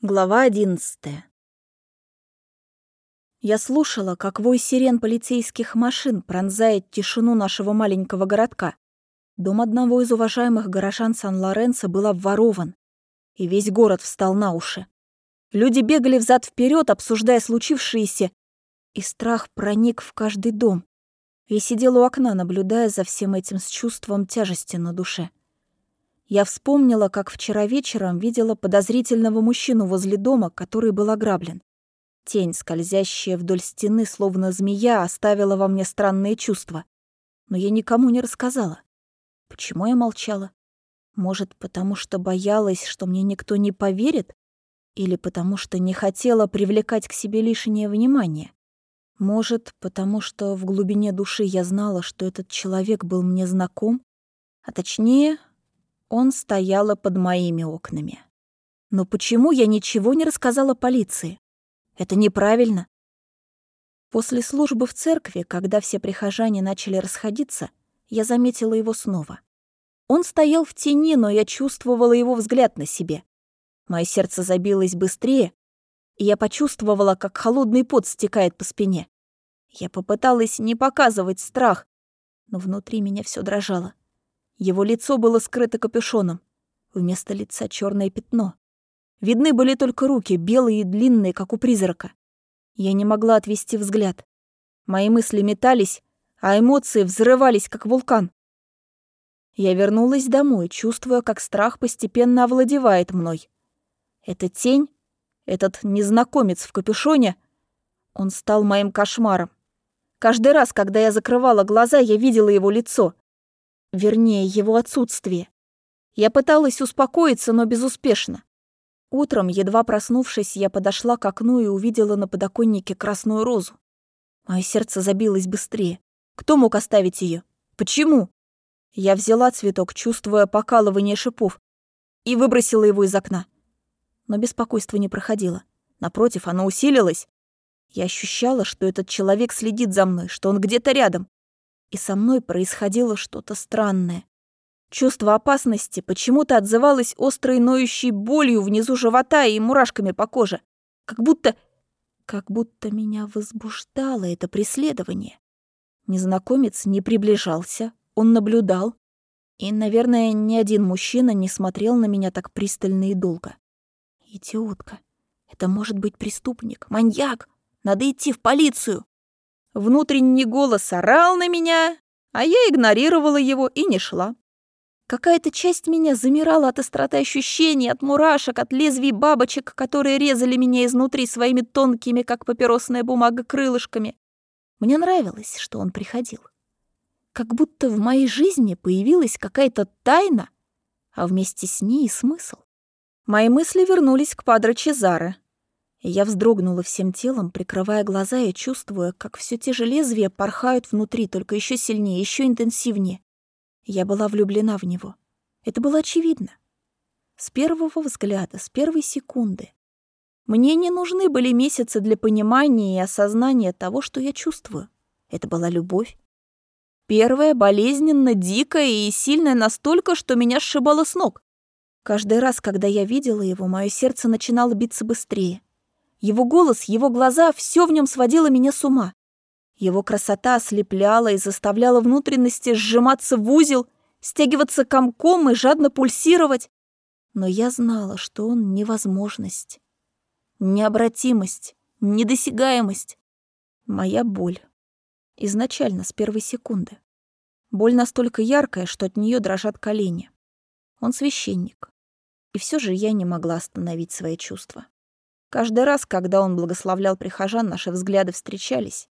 Глава одиннадцатая. Я слушала, как вой сирен полицейских машин пронзает тишину нашего маленького городка. Дом одного из уважаемых горожан Сан-Лоренцо был обворован, и весь город встал на уши. Люди бегали взад вперед, обсуждая случившееся, и страх проник в каждый дом. Я сидела у окна, наблюдая за всем этим с чувством тяжести на душе. Я вспомнила, как вчера вечером видела подозрительного мужчину возле дома, который был ограблен. Тень, скользящая вдоль стены, словно змея, оставила во мне странные чувства. Но я никому не рассказала. Почему я молчала? Может, потому что боялась, что мне никто не поверит? Или потому что не хотела привлекать к себе лишнее внимание? Может, потому что в глубине души я знала, что этот человек был мне знаком? А точнее, он стояла под моими окнами. Но почему я ничего не рассказала полиции? Это неправильно. После службы в церкви, когда все прихожане начали расходиться, я заметила его снова. Он стоял в тени, но я чувствовала его взгляд на себе. Мое сердце забилось быстрее, и я почувствовала, как холодный пот стекает по спине. Я попыталась не показывать страх, но внутри меня все дрожало. Его лицо было скрыто капюшоном. Вместо лица черное пятно. Видны были только руки, белые и длинные, как у призрака. Я не могла отвести взгляд. Мои мысли метались, а эмоции взрывались, как вулкан. Я вернулась домой, чувствуя, как страх постепенно овладевает мной. Эта тень, этот незнакомец в капюшоне, он стал моим кошмаром. Каждый раз, когда я закрывала глаза, я видела его лицо. Вернее, его отсутствие. Я пыталась успокоиться, но безуспешно. Утром, едва проснувшись, я подошла к окну и увидела на подоконнике красную розу. Мое сердце забилось быстрее. Кто мог оставить ее? Почему? Я взяла цветок, чувствуя покалывание шипов, и выбросила его из окна. Но беспокойство не проходило. Напротив, оно усилилось. Я ощущала, что этот человек следит за мной, что он где-то рядом и со мной происходило что-то странное. Чувство опасности почему-то отзывалось острой ноющей болью внизу живота и мурашками по коже. Как будто... как будто меня возбуждало это преследование. Незнакомец не приближался, он наблюдал. И, наверное, ни один мужчина не смотрел на меня так пристально и долго. Идиотка. Это может быть преступник, маньяк. Надо идти в полицию. Внутренний голос орал на меня, а я игнорировала его и не шла. Какая-то часть меня замирала от остроты ощущений, от мурашек, от лезвий бабочек, которые резали меня изнутри своими тонкими, как папиросная бумага, крылышками. Мне нравилось, что он приходил. Как будто в моей жизни появилась какая-то тайна, а вместе с ней и смысл. Мои мысли вернулись к Падре Чезаре, я вздрогнула всем телом, прикрывая глаза и чувствуя, как все те же лезвия порхают внутри, только еще сильнее, еще интенсивнее. Я была влюблена в него. Это было очевидно. С первого взгляда, с первой секунды. Мне не нужны были месяцы для понимания и осознания того, что я чувствую. Это была любовь. Первая, болезненно, дикая и сильная настолько, что меня сшибало с ног. Каждый раз, когда я видела его, мое сердце начинало биться быстрее. Его голос, его глаза — все в нем сводило меня с ума. Его красота ослепляла и заставляла внутренности сжиматься в узел, стягиваться комком и жадно пульсировать. Но я знала, что он невозможность, необратимость, недосягаемость. Моя боль. Изначально, с первой секунды. Боль настолько яркая, что от нее дрожат колени. Он священник. И все же я не могла остановить свои чувства. Каждый раз, когда он благословлял прихожан, наши взгляды встречались.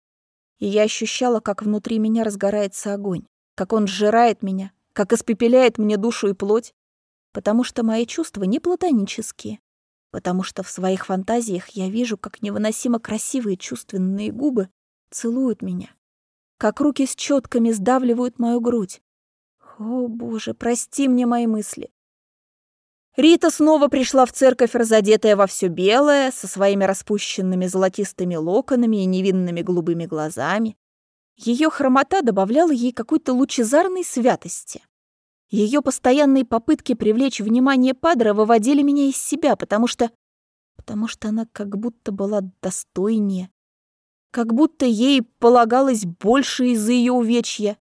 И я ощущала, как внутри меня разгорается огонь, как он сжирает меня, как испепеляет мне душу и плоть. Потому что мои чувства не платонические. Потому что в своих фантазиях я вижу, как невыносимо красивые чувственные губы целуют меня. Как руки с четками сдавливают мою грудь. О, Боже, прости мне мои мысли. Рита снова пришла в церковь, разодетая во все белое, со своими распущенными золотистыми локонами и невинными голубыми глазами. Ее хромота добавляла ей какой-то лучезарной святости. Ее постоянные попытки привлечь внимание Падре выводили меня из себя, потому что... потому что она как будто была достойнее, как будто ей полагалось больше из-за ее увечья,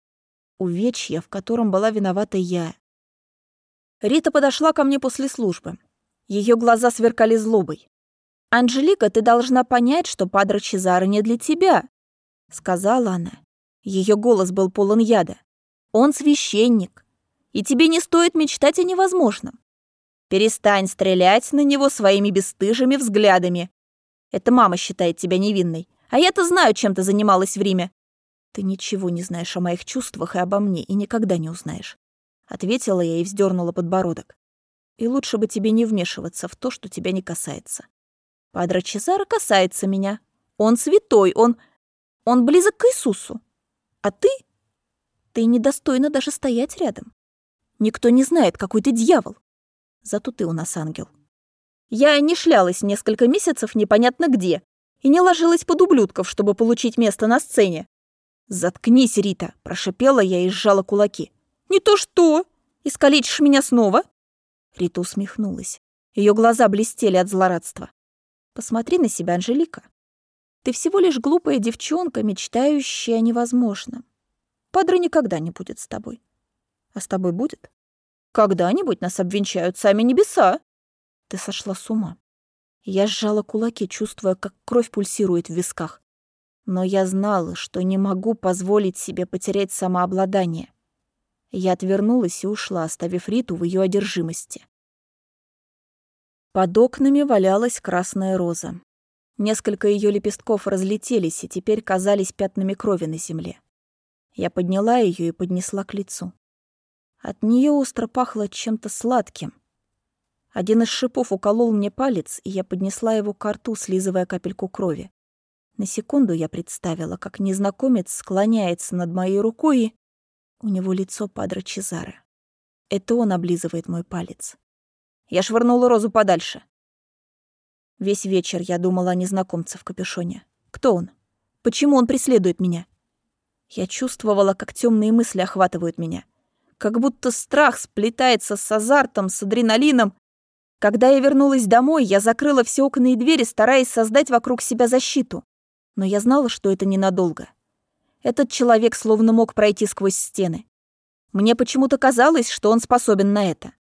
увечья, в котором была виновата я. Рита подошла ко мне после службы. Ее глаза сверкали злобой. «Анжелика, ты должна понять, что Падре Чезаро не для тебя», — сказала она. Ее голос был полон яда. «Он священник, и тебе не стоит мечтать о невозможном. Перестань стрелять на него своими бесстыжими взглядами. Это мама считает тебя невинной, а я-то знаю, чем ты занималась в Риме. Ты ничего не знаешь о моих чувствах и обо мне, и никогда не узнаешь. Ответила я и вздернула подбородок. И лучше бы тебе не вмешиваться в то, что тебя не касается. Падре Чезаро касается меня. Он святой, он... Он близок к Иисусу. А ты? Ты недостойна даже стоять рядом. Никто не знает, какой ты дьявол. Зато ты у нас ангел. Я не шлялась несколько месяцев непонятно где и не ложилась под ублюдков, чтобы получить место на сцене. «Заткнись, Рита!» – прошипела я и сжала кулаки. «Не то что! Искалечишь меня снова?» Рита усмехнулась. Ее глаза блестели от злорадства. «Посмотри на себя, Анжелика. Ты всего лишь глупая девчонка, мечтающая о невозможном. Падре никогда не будет с тобой. А с тобой будет? Когда-нибудь нас обвенчают сами небеса. Ты сошла с ума. Я сжала кулаки, чувствуя, как кровь пульсирует в висках. Но я знала, что не могу позволить себе потерять самообладание. Я отвернулась и ушла, оставив Риту в ее одержимости. Под окнами валялась красная роза. Несколько ее лепестков разлетелись и теперь казались пятнами крови на земле. Я подняла ее и поднесла к лицу. От нее остро пахло чем-то сладким. Один из шипов уколол мне палец, и я поднесла его к рту, слизывая капельку крови. На секунду я представила, как незнакомец склоняется над моей рукой, и у него лицо Падре Чезаре. Это он облизывает мой палец. Я швырнула розу подальше. Весь вечер я думала о незнакомце в капюшоне. Кто он? Почему он преследует меня? Я чувствовала, как темные мысли охватывают меня. Как будто страх сплетается с азартом, с адреналином. Когда я вернулась домой, я закрыла все окна и двери, стараясь создать вокруг себя защиту. Но я знала, что это ненадолго. Этот человек словно мог пройти сквозь стены. Мне почему-то казалось, что он способен на это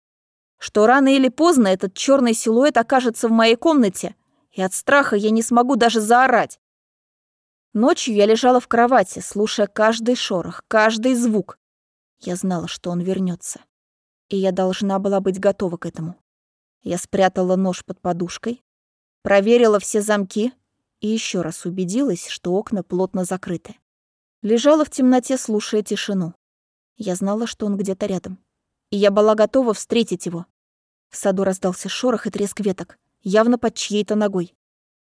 что рано или поздно этот черный силуэт окажется в моей комнате, и от страха я не смогу даже заорать. Ночью я лежала в кровати, слушая каждый шорох, каждый звук. Я знала, что он вернется, и я должна была быть готова к этому. Я спрятала нож под подушкой, проверила все замки и еще раз убедилась, что окна плотно закрыты. Лежала в темноте, слушая тишину. Я знала, что он где-то рядом, и я была готова встретить его. В саду раздался шорох и треск веток, явно под чьей-то ногой.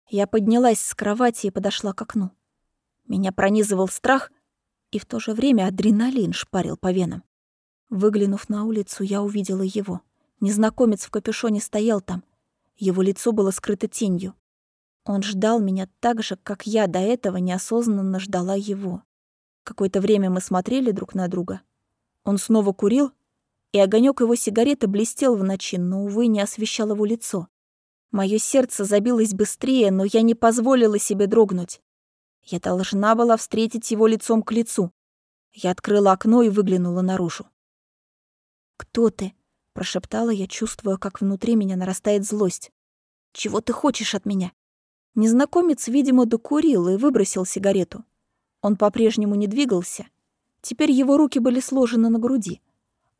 Я поднялась с кровати и подошла к окну. Меня пронизывал страх, и в то же время адреналин шпарил по венам. Выглянув на улицу, я увидела его. Незнакомец в капюшоне стоял там. Его лицо было скрыто тенью. Он ждал меня так же, как я до этого неосознанно ждала его. Какое-то время мы смотрели друг на друга. Он снова курил, и огонек его сигареты блестел в ночи, но, увы, не освещал его лицо. Мое сердце забилось быстрее, но я не позволила себе дрогнуть. Я должна была встретить его лицом к лицу. Я открыла окно и выглянула наружу. «Кто ты?» — прошептала я, чувствуя, как внутри меня нарастает злость. «Чего ты хочешь от меня?» Незнакомец, видимо, докурил и выбросил сигарету. Он по-прежнему не двигался. Теперь его руки были сложены на груди.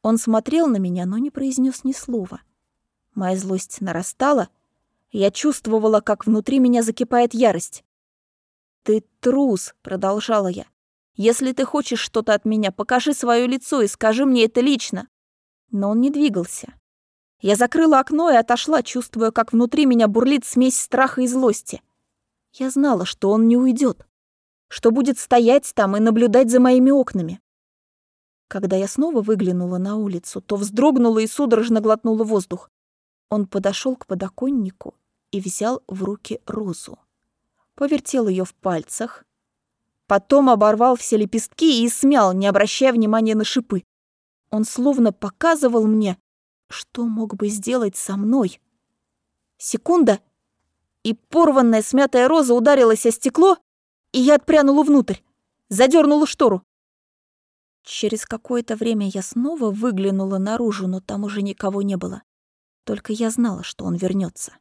Он смотрел на меня, но не произнес ни слова. Моя злость нарастала. Я чувствовала, как внутри меня закипает ярость. «Ты трус», — продолжала я. «Если ты хочешь что-то от меня, покажи свое лицо и скажи мне это лично». Но он не двигался. Я закрыла окно и отошла, чувствуя, как внутри меня бурлит смесь страха и злости. Я знала, что он не уйдет, что будет стоять там и наблюдать за моими окнами. Когда я снова выглянула на улицу, то вздрогнула и судорожно глотнула воздух. Он подошел к подоконнику и взял в руки розу. Повертел ее в пальцах, потом оборвал все лепестки и смял, не обращая внимания на шипы. Он словно показывал мне, что мог бы сделать со мной. Секунда, и порванная смятая роза ударилась о стекло, и я отпрянула внутрь, задернула штору. Через какое-то время я снова выглянула наружу, но там уже никого не было. Только я знала, что он вернется.